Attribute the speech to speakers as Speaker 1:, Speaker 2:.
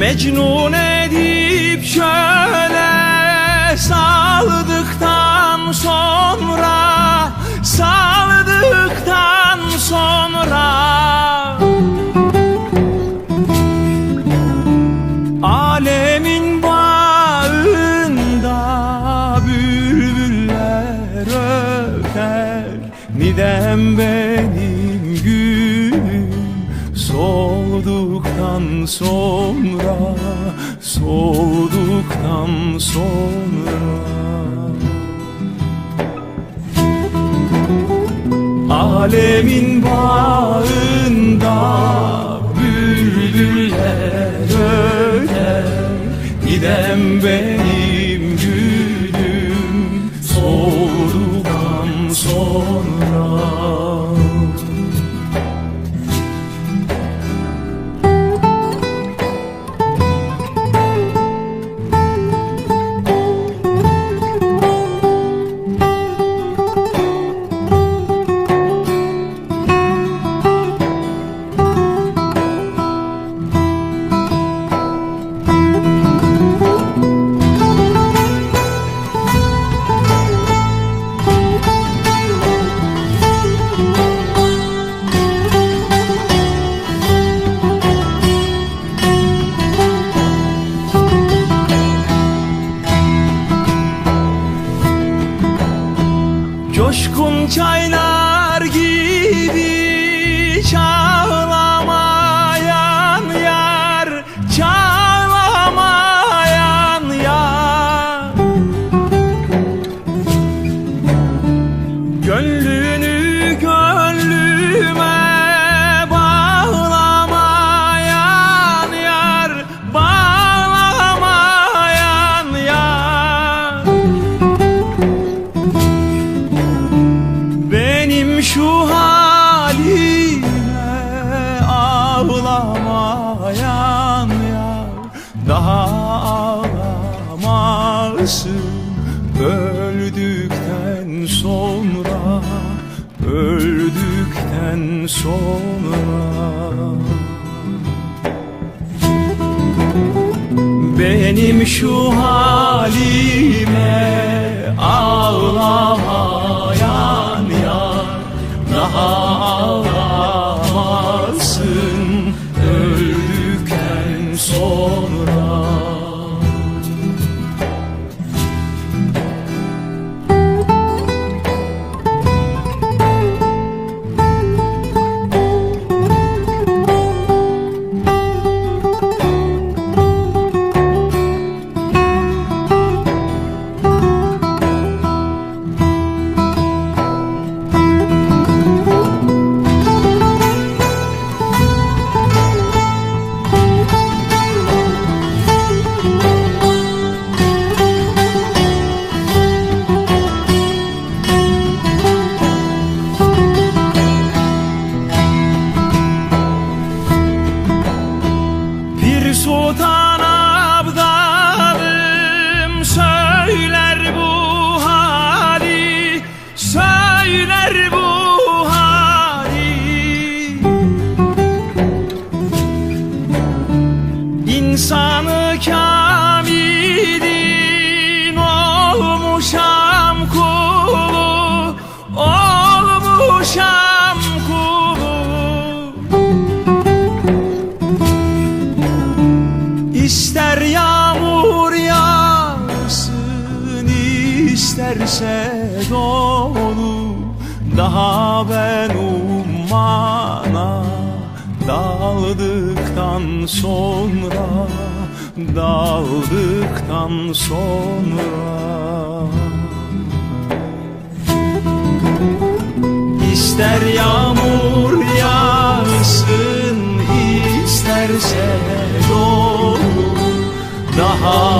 Speaker 1: Mecnun edip şöyle saldıktan sonra saldıktan sonra. Alemin bağında bülbüller öter Nidem gülüm solduktan sonra Solduktan sonra. Alemin bağında bülbüller öter. Gidem benim gülüm soğuduktan sonra Coşkun çaylar şu halime ağlamayan yar Daha ağlamasın öldükten sonra Öldükten sonra. Benim şu halime ağlamayan İnsanı kamidin olmuşam kulu Olmuşam kulu. İster yağmur yağsın isterse dolu Daha ben ummana daldıktan sonra Daldıktan sonra. İster yağmur yağsın isterse dolu Daha